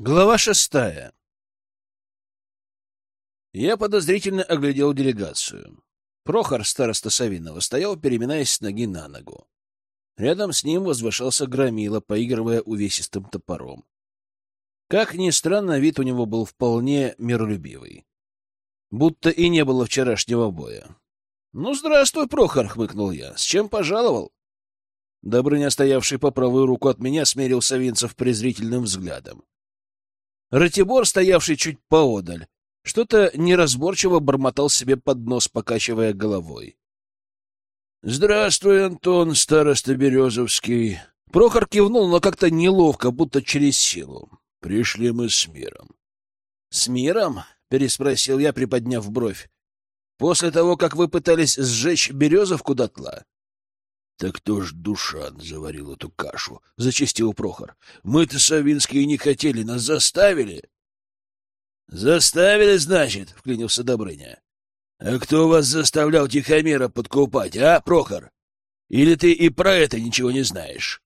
Глава шестая. Я подозрительно оглядел делегацию. Прохор, староста Савинова, стоял, переминаясь с ноги на ногу. Рядом с ним возвышался Громила, поигрывая увесистым топором. Как ни странно, вид у него был вполне миролюбивый. Будто и не было вчерашнего боя. — Ну, здравствуй, Прохор, — хмыкнул я. — С чем пожаловал? Добрыня, стоявший по правую руку от меня, смерил Савинцев презрительным взглядом. Ратибор, стоявший чуть поодаль, что-то неразборчиво бормотал себе под нос, покачивая головой. — Здравствуй, Антон, староста Березовский. Прохор кивнул, но как-то неловко, будто через силу. Пришли мы с миром. — С миром? — переспросил я, приподняв бровь. — После того, как вы пытались сжечь Березовку дотла? — Так кто ж Душан заварил эту кашу? — зачистил Прохор. — Мы-то, Савинские, не хотели, нас заставили. — Заставили, значит, — вклинился Добрыня. — А кто вас заставлял Тихомира подкупать, а, Прохор? Или ты и про это ничего не знаешь?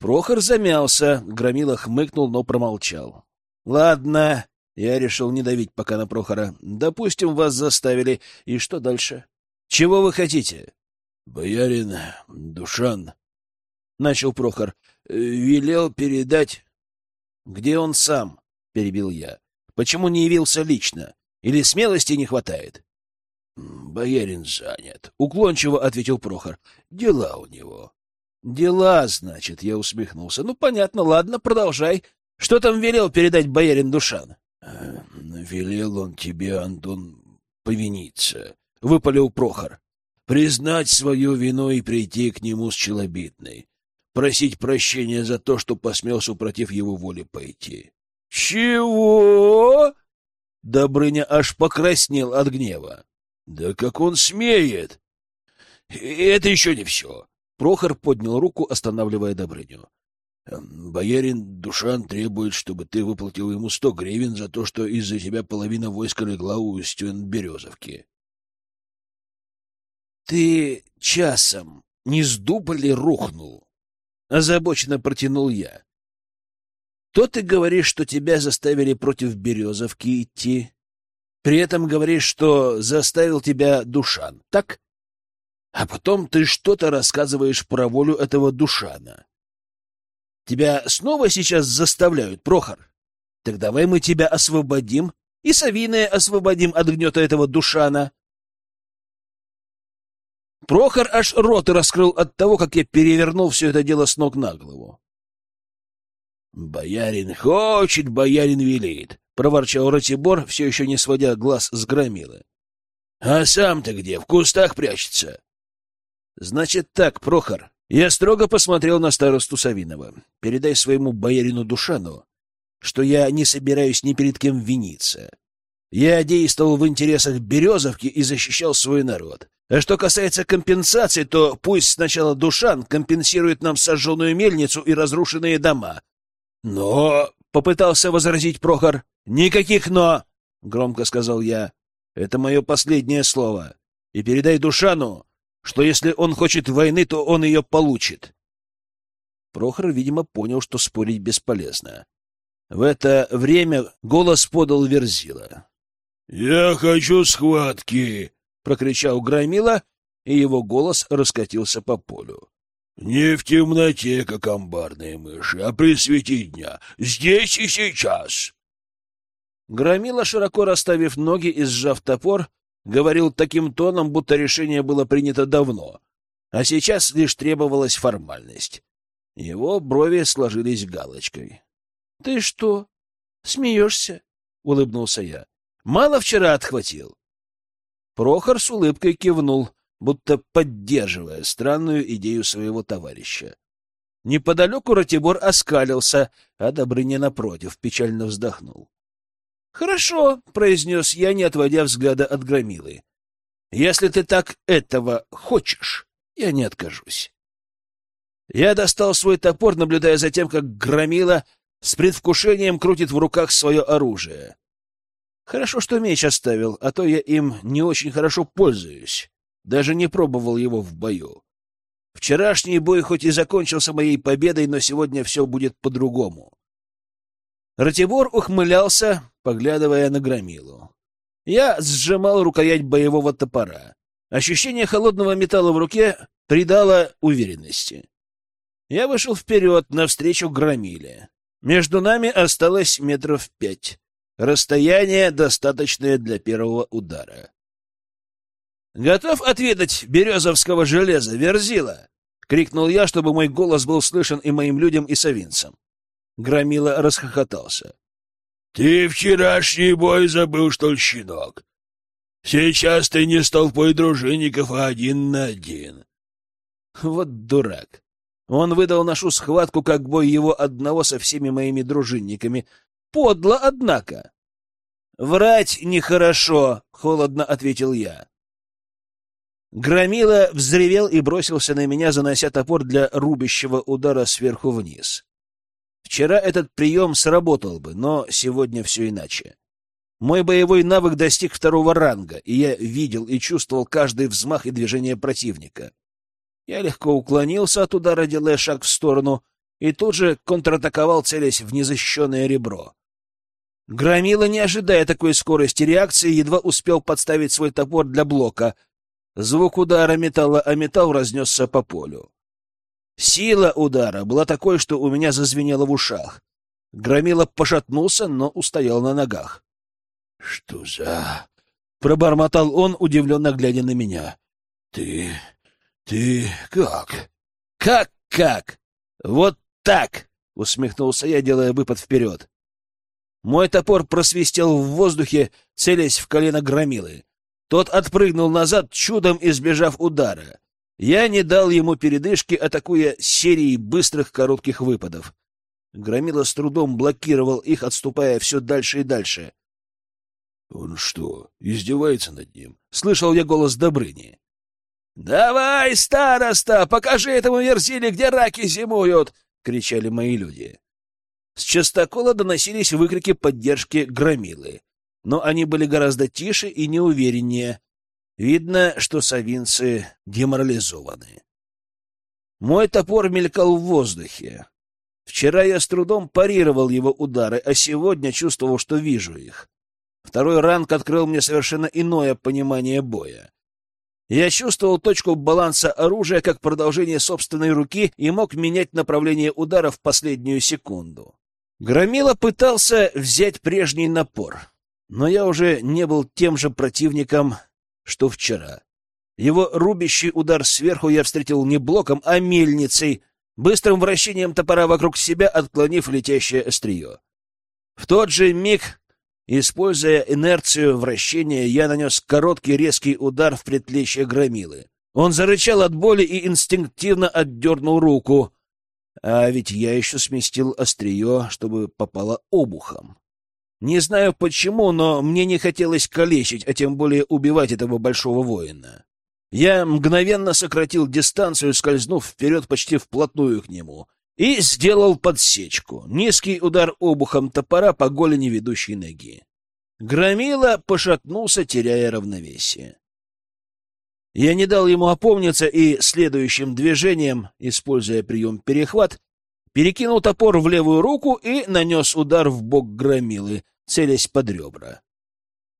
Прохор замялся, Громила хмыкнул, но промолчал. — Ладно, я решил не давить пока на Прохора. Допустим, вас заставили. И что дальше? Чего вы хотите? — Боярин Душан, — начал Прохор, — велел передать... — Где он сам? — перебил я. — Почему не явился лично? Или смелости не хватает? — Боярин занят, — уклончиво ответил Прохор. — Дела у него. — Дела, значит, — я усмехнулся. — Ну, понятно, ладно, продолжай. Что там велел передать боярин Душан? «Э, — Велел он тебе, Антон, повиниться, — выпалил Прохор признать свою вину и прийти к нему с челобитной, просить прощения за то, что посмел супротив его воли пойти. — Чего? Добрыня аж покраснел от гнева. — Да как он смеет! — Это еще не все. Прохор поднял руку, останавливая Добрыню. «Эм, — Боярин Душан требует, чтобы ты выплатил ему сто гривен за то, что из-за тебя половина войска легла у стен Березовки. — Ты часом не с дуба ли рухнул? — озабоченно протянул я. — То ты говоришь, что тебя заставили против Березовки идти. При этом говоришь, что заставил тебя Душан, так? А потом ты что-то рассказываешь про волю этого Душана. Тебя снова сейчас заставляют, Прохор? Так давай мы тебя освободим и Савиное освободим от гнета этого Душана. — Прохор аж рот раскрыл от того, как я перевернул все это дело с ног на голову. «Боярин хочет, боярин велит», — проворчал Ратибор, все еще не сводя глаз с громилы. «А сам-то где? В кустах прячется?» «Значит так, Прохор». Я строго посмотрел на старосту Савинова. «Передай своему боярину Душану, что я не собираюсь ни перед кем виниться. Я действовал в интересах Березовки и защищал свой народ. А что касается компенсации, то пусть сначала Душан компенсирует нам сожженную мельницу и разрушенные дома. Но, — попытался возразить Прохор, — никаких «но», — громко сказал я. Это мое последнее слово. И передай Душану, что если он хочет войны, то он ее получит. Прохор, видимо, понял, что спорить бесполезно. В это время голос подал Верзила. «Я хочу схватки!» — прокричал Громила, и его голос раскатился по полю. «Не в темноте, как амбарные мыши, а при свете дня, здесь и сейчас!» Громила, широко расставив ноги и сжав топор, говорил таким тоном, будто решение было принято давно, а сейчас лишь требовалась формальность. Его брови сложились галочкой. — Ты что, смеешься? — улыбнулся я. Мало вчера отхватил. Прохор с улыбкой кивнул, будто поддерживая странную идею своего товарища. Неподалеку Ратибор оскалился, а Добрыня, напротив, печально вздохнул. — Хорошо, — произнес я, не отводя взгляда от громилы. — Если ты так этого хочешь, я не откажусь. Я достал свой топор, наблюдая за тем, как громила с предвкушением крутит в руках свое оружие. Хорошо, что меч оставил, а то я им не очень хорошо пользуюсь. Даже не пробовал его в бою. Вчерашний бой хоть и закончился моей победой, но сегодня все будет по-другому. Ратибор ухмылялся, поглядывая на громилу. Я сжимал рукоять боевого топора. Ощущение холодного металла в руке придало уверенности. Я вышел вперед, навстречу громиле. Между нами осталось метров пять. Расстояние, достаточное для первого удара. «Готов отведать березовского железа, Верзила?» — крикнул я, чтобы мой голос был слышен и моим людям, и совинцам. Громила расхохотался. «Ты вчерашний бой забыл, что ли, щенок? Сейчас ты не с толпой дружинников, а один на один». Вот дурак. Он выдал нашу схватку как бой его одного со всеми моими дружинниками. Подло, однако. «Врать нехорошо», — холодно ответил я. Громила взревел и бросился на меня, занося топор для рубящего удара сверху вниз. Вчера этот прием сработал бы, но сегодня все иначе. Мой боевой навык достиг второго ранга, и я видел и чувствовал каждый взмах и движение противника. Я легко уклонился от удара, делая шаг в сторону, и тут же контратаковал, целясь в незащищенное ребро. Громила, не ожидая такой скорости реакции, едва успел подставить свой топор для блока. Звук удара металла о металл разнесся по полю. Сила удара была такой, что у меня зазвенело в ушах. Громила пошатнулся, но устоял на ногах. — Что за... — пробормотал он, удивленно глядя на меня. — Ты... ты как? — Как-как? Вот так! — усмехнулся я, делая выпад вперед. Мой топор просвистел в воздухе, целясь в колено громилы. Тот отпрыгнул назад, чудом избежав удара. Я не дал ему передышки, атакуя серией быстрых коротких выпадов. Громила с трудом блокировал их, отступая все дальше и дальше. — Он что, издевается над ним? — слышал я голос Добрыни. — Давай, староста, покажи этому Верзиле, где раки зимуют! — кричали мои люди. С частокола доносились выкрики поддержки громилы, но они были гораздо тише и неувереннее. Видно, что совинцы деморализованы. Мой топор мелькал в воздухе. Вчера я с трудом парировал его удары, а сегодня чувствовал, что вижу их. Второй ранг открыл мне совершенно иное понимание боя. Я чувствовал точку баланса оружия как продолжение собственной руки и мог менять направление удара в последнюю секунду. Громила пытался взять прежний напор, но я уже не был тем же противником, что вчера. Его рубящий удар сверху я встретил не блоком, а мельницей, быстрым вращением топора вокруг себя, отклонив летящее острие. В тот же миг, используя инерцию вращения, я нанес короткий резкий удар в предплечье громилы. Он зарычал от боли и инстинктивно отдернул руку, а ведь я еще сместил острие, чтобы попало обухом. Не знаю почему, но мне не хотелось калечить, а тем более убивать этого большого воина. Я мгновенно сократил дистанцию, скользнув вперед почти вплотную к нему, и сделал подсечку. Низкий удар обухом топора по голени ведущей ноги. Громила пошатнулся, теряя равновесие. Я не дал ему опомниться и следующим движением, используя прием перехват, перекинул топор в левую руку и нанес удар в бок громилы, целясь под ребра.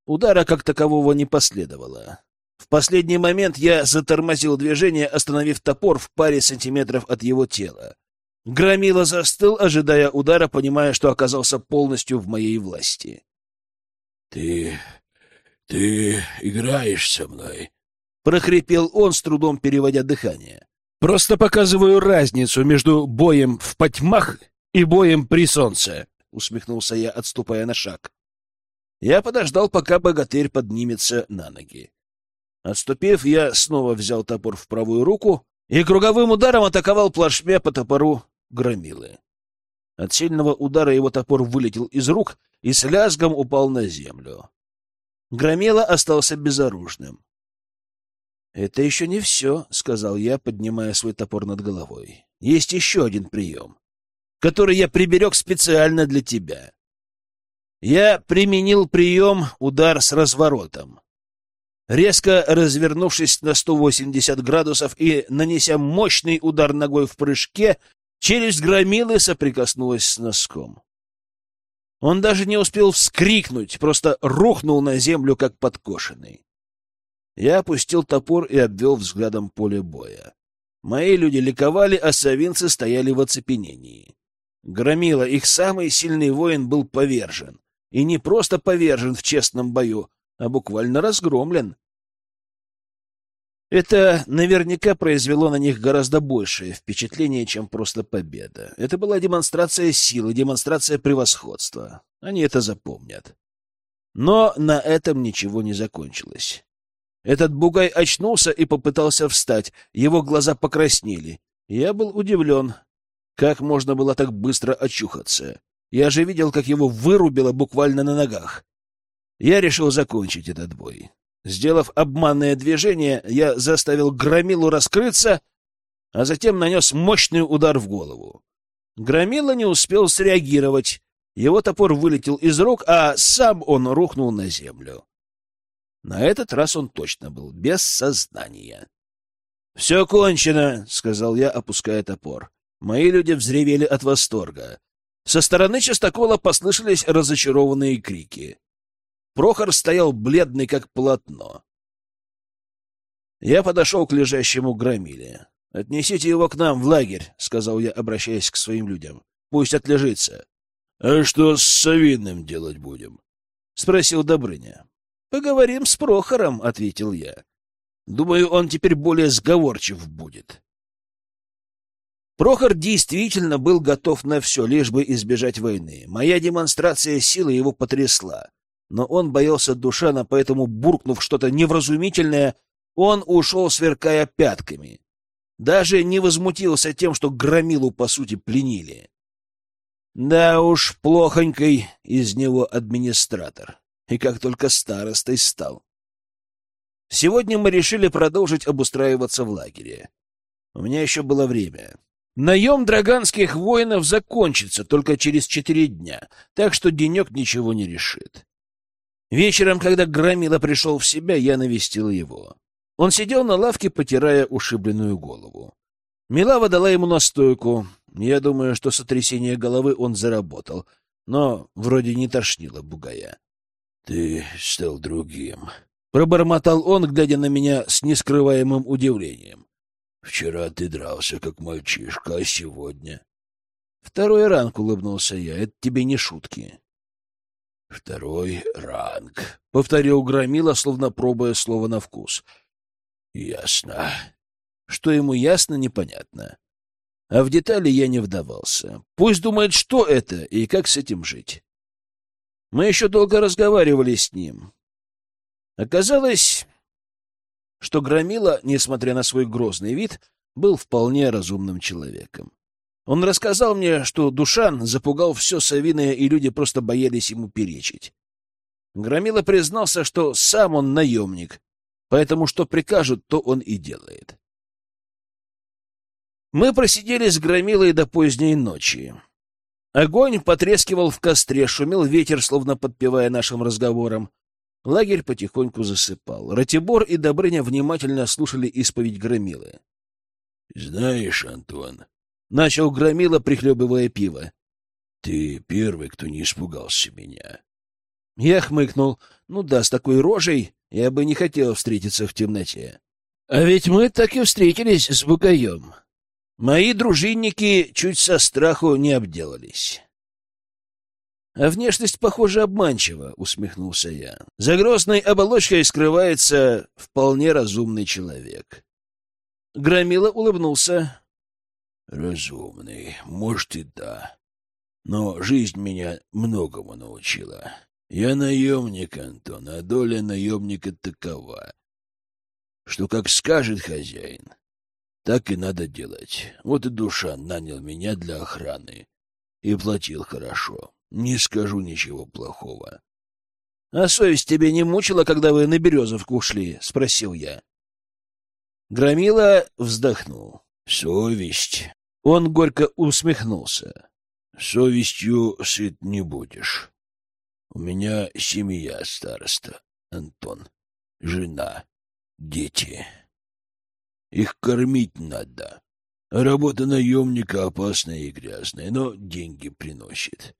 Удара как такового не последовало. В последний момент я затормозил движение, остановив топор в паре сантиметров от его тела. Громила застыл, ожидая удара, понимая, что оказался полностью в моей власти. — Ты... ты играешь со мной? — прохрипел он, с трудом переводя дыхание. — Просто показываю разницу между боем в потьмах и боем при солнце, — усмехнулся я, отступая на шаг. Я подождал, пока богатырь поднимется на ноги. Отступив, я снова взял топор в правую руку и круговым ударом атаковал плашмя по топору громилы. От сильного удара его топор вылетел из рук и с лязгом упал на землю. Громила остался безоружным. «Это еще не все», — сказал я, поднимая свой топор над головой. «Есть еще один прием, который я приберег специально для тебя. Я применил прием удар с разворотом. Резко развернувшись на 180 градусов и нанеся мощный удар ногой в прыжке, челюсть громилы соприкоснулась с носком. Он даже не успел вскрикнуть, просто рухнул на землю, как подкошенный. Я опустил топор и обвел взглядом поле боя. Мои люди ликовали, а совинцы стояли в оцепенении. Громила, их самый сильный воин, был повержен. И не просто повержен в честном бою, а буквально разгромлен. Это наверняка произвело на них гораздо большее впечатление, чем просто победа. Это была демонстрация силы, демонстрация превосходства. Они это запомнят. Но на этом ничего не закончилось. Этот бугай очнулся и попытался встать. Его глаза покраснели. Я был удивлен. Как можно было так быстро очухаться? Я же видел, как его вырубило буквально на ногах. Я решил закончить этот бой. Сделав обманное движение, я заставил Громилу раскрыться, а затем нанес мощный удар в голову. Громила не успел среагировать. Его топор вылетел из рук, а сам он рухнул на землю. На этот раз он точно был без сознания. — Все кончено, — сказал я, опуская топор. Мои люди взревели от восторга. Со стороны частокола послышались разочарованные крики. Прохор стоял бледный, как полотно. Я подошел к лежащему громиле. — Отнесите его к нам в лагерь, — сказал я, обращаясь к своим людям. — Пусть отлежится. — А что с Савиным делать будем? — спросил Добрыня. — Поговорим с Прохором, — ответил я. — Думаю, он теперь более сговорчив будет. Прохор действительно был готов на все, лишь бы избежать войны. Моя демонстрация силы его потрясла но он боялся Душана, поэтому, буркнув что-то невразумительное, он ушел, сверкая пятками. Даже не возмутился тем, что громилу, по сути, пленили. Да уж, плохонький из него администратор. И как только старостой стал. Сегодня мы решили продолжить обустраиваться в лагере. У меня еще было время. Наем драганских воинов закончится только через четыре дня, так что денек ничего не решит. Вечером, когда Громила пришел в себя, я навестил его. Он сидел на лавке, потирая ушибленную голову. Милава дала ему настойку. Я думаю, что сотрясение головы он заработал, но вроде не тошнило бугая. — Ты стал другим, — пробормотал он, глядя на меня с нескрываемым удивлением. — Вчера ты дрался, как мальчишка, а сегодня... — Второй ранг, — улыбнулся я, — это тебе не шутки. Второй ранг, — повторил Громила, словно пробуя слово на вкус. Ясно. Что ему ясно, непонятно. А в детали я не вдавался. Пусть думает, что это и как с этим жить. Мы еще долго разговаривали с ним. Оказалось, что Громила, несмотря на свой грозный вид, был вполне разумным человеком. Он рассказал мне, что Душан запугал все Савиное, и люди просто боялись ему перечить. Громила признался, что сам он наемник, поэтому что прикажут, то он и делает. Мы просидели с Громилой до поздней ночи. Огонь потрескивал в костре, шумел ветер, словно подпевая нашим разговорам. Лагерь потихоньку засыпал. Ратибор и Добрыня внимательно слушали исповедь Громилы. — Знаешь, Антон, Начал громило, прихлебывая пиво. — Ты первый, кто не испугался меня. Я хмыкнул. Ну да, с такой рожей я бы не хотел встретиться в темноте. А ведь мы так и встретились с бугаем. Мои дружинники чуть со страху не обделались. А внешность, похоже, обманчива, — усмехнулся я. За грозной оболочкой скрывается вполне разумный человек. Громила улыбнулся. Разумный, может и да. Но жизнь меня многому научила. Я наемник, Антон, а доля наемника такова, что как скажет хозяин, так и надо делать. Вот и душа нанял меня для охраны и платил хорошо. Не скажу ничего плохого. — А совесть тебе не мучила, когда вы на Березовку ушли? — спросил я. Громила вздохнул. Совесть. Он горько усмехнулся. Совестью сыт не будешь. У меня семья староста, Антон, жена, дети. Их кормить надо. Работа наемника опасная и грязная, но деньги приносит.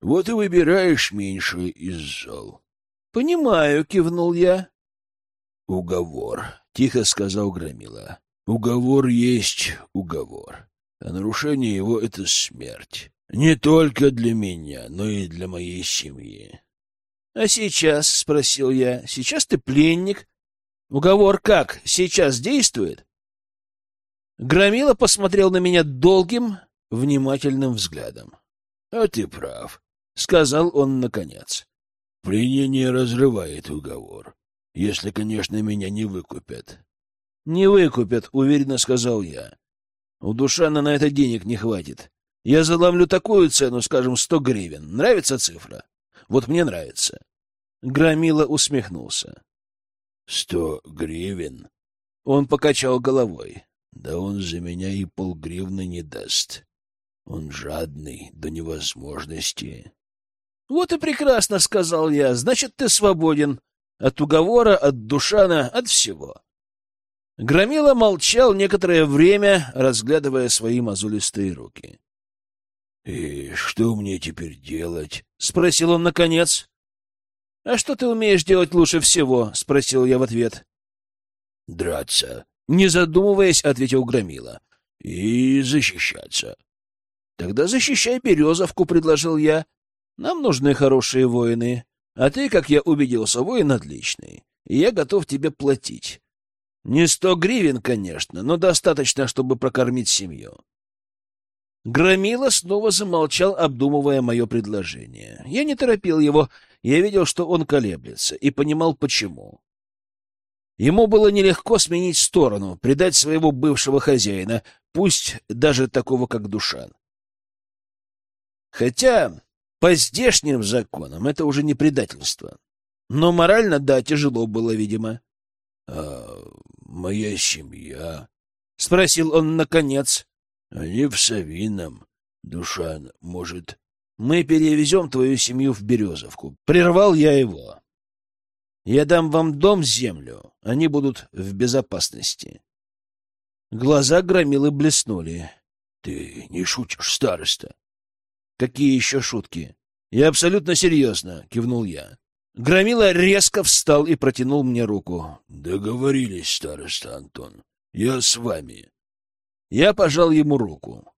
Вот и выбираешь меньшую из зол. — Понимаю, — кивнул я. — Уговор, — тихо сказал Громила. — Уговор есть уговор, а нарушение его — это смерть. Не только для меня, но и для моей семьи. — А сейчас, — спросил я, — сейчас ты пленник. Уговор как, сейчас действует? Громила посмотрел на меня долгим, внимательным взглядом. — А ты прав, — сказал он наконец. — Пленение разрывает уговор, если, конечно, меня не выкупят. — Не выкупят, — уверенно сказал я. У Душана на это денег не хватит. Я заломлю такую цену, скажем, сто гривен. Нравится цифра? Вот мне нравится. Громила усмехнулся. — Сто гривен? Он покачал головой. — Да он за меня и полгривны не даст. Он жадный до невозможности. — Вот и прекрасно, — сказал я. — Значит, ты свободен. От уговора, от Душана, от всего. Громила молчал некоторое время, разглядывая свои мозолистые руки. — И что мне теперь делать? — спросил он наконец. — А что ты умеешь делать лучше всего? — спросил я в ответ. — Драться. — Не задумываясь, ответил Громила. — И защищаться. — Тогда защищай Березовку, — предложил я. — Нам нужны хорошие воины. А ты, как я убедился, воин отличный. И я готов тебе платить. Не сто гривен, конечно, но достаточно, чтобы прокормить семью. Громила снова замолчал, обдумывая мое предложение. Я не торопил его, я видел, что он колеблется, и понимал, почему. Ему было нелегко сменить сторону, предать своего бывшего хозяина, пусть даже такого, как Душан. Хотя по здешним законам это уже не предательство. Но морально, да, тяжело было, видимо. — А моя семья? — спросил он наконец. — Они в Савином. Душан, может... — Мы перевезем твою семью в Березовку. Прервал я его. Я дам вам дом, землю. Они будут в безопасности. Глаза громилы блеснули. — Ты не шутишь, староста? — Какие еще шутки? — Я абсолютно серьезно, — кивнул я. Громила резко встал и протянул мне руку. — Договорились, староста Антон. Я с вами. Я пожал ему руку.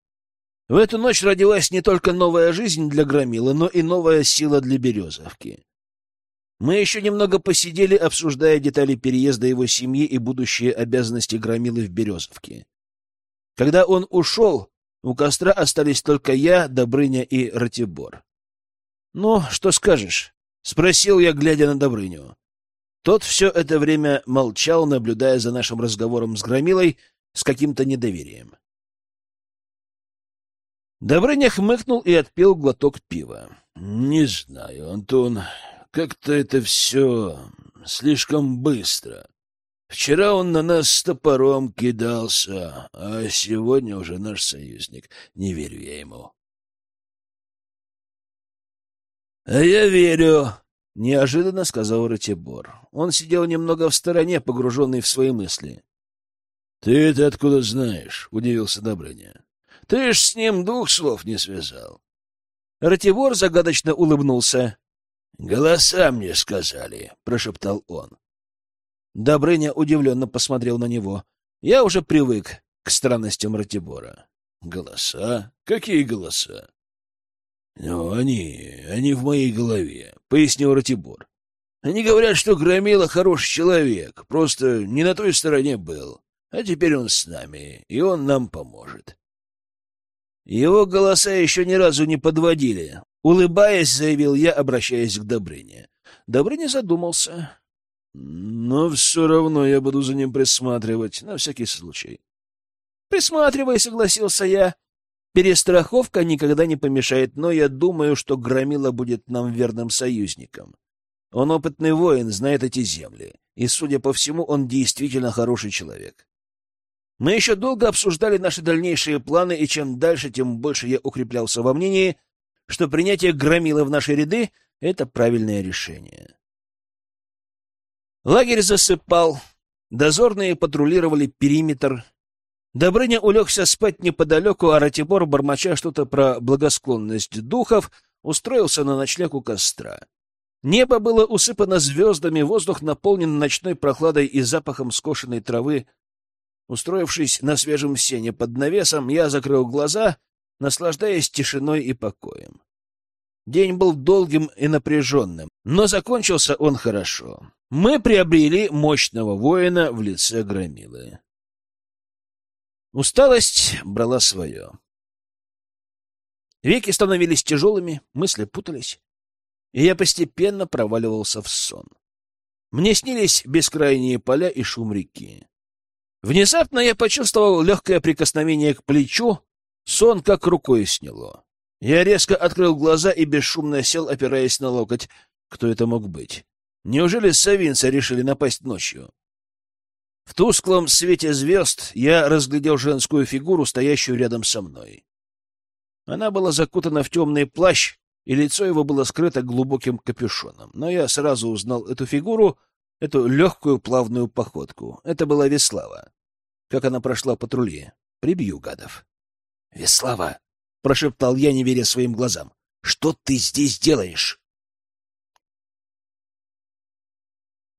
В эту ночь родилась не только новая жизнь для Громила, но и новая сила для Березовки. Мы еще немного посидели, обсуждая детали переезда его семьи и будущие обязанности Громилы в Березовке. Когда он ушел, у костра остались только я, Добрыня и Ратибор. — Ну, что скажешь? — спросил я, глядя на Добрыню. Тот все это время молчал, наблюдая за нашим разговором с Громилой с каким-то недоверием. Добрыня хмыкнул и отпил глоток пива. — Не знаю, Антон, как-то это все слишком быстро. Вчера он на нас с топором кидался, а сегодня уже наш союзник. Не верю я ему. — А я верю, — неожиданно сказал Ратибор. Он сидел немного в стороне, погруженный в свои мысли. — Ты это откуда знаешь? — удивился Добрыня. — Ты ж с ним двух слов не связал. Ратибор загадочно улыбнулся. — Голоса мне сказали, — прошептал он. Добрыня удивленно посмотрел на него. Я уже привык к странностям Ратибора. — Голоса? Какие голоса? — Ну, они... они в моей голове, — пояснил Ратибор. Они говорят, что Громила хороший человек, просто не на той стороне был. А теперь он с нами, и он нам поможет. Его голоса еще ни разу не подводили. Улыбаясь, заявил я, обращаясь к Добрыне. Добрыня задумался. Но все равно я буду за ним присматривать, на всякий случай. Присматривай, согласился я. Перестраховка никогда не помешает, но я думаю, что Громила будет нам верным союзником. Он опытный воин, знает эти земли, и, судя по всему, он действительно хороший человек. Мы еще долго обсуждали наши дальнейшие планы, и чем дальше, тем больше я укреплялся во мнении, что принятие Громила в наши ряды — это правильное решение. Лагерь засыпал, дозорные патрулировали периметр. Добрыня улегся спать неподалеку, а Ратибор, бормоча что-то про благосклонность духов, устроился на ночлег у костра. Небо было усыпано звездами, воздух наполнен ночной прохладой и запахом скошенной травы. Устроившись на свежем сене под навесом, я закрыл глаза, наслаждаясь тишиной и покоем. День был долгим и напряженным, но закончился он хорошо. Мы приобрели мощного воина в лице Громилы. Усталость брала свое. Веки становились тяжелыми, мысли путались, и я постепенно проваливался в сон. Мне снились бескрайние поля и шум реки. Внезапно я почувствовал легкое прикосновение к плечу, сон как рукой сняло. Я резко открыл глаза и бесшумно сел, опираясь на локоть. Кто это мог быть? Неужели савинцы решили напасть ночью? В тусклом свете звезд я разглядел женскую фигуру, стоящую рядом со мной. Она была закутана в темный плащ, и лицо его было скрыто глубоким капюшоном. Но я сразу узнал эту фигуру, эту легкую плавную походку. Это была Веслава. Как она прошла патрули. Прибью гадов. — Веслава! — прошептал я, не веря своим глазам. — Что ты здесь делаешь?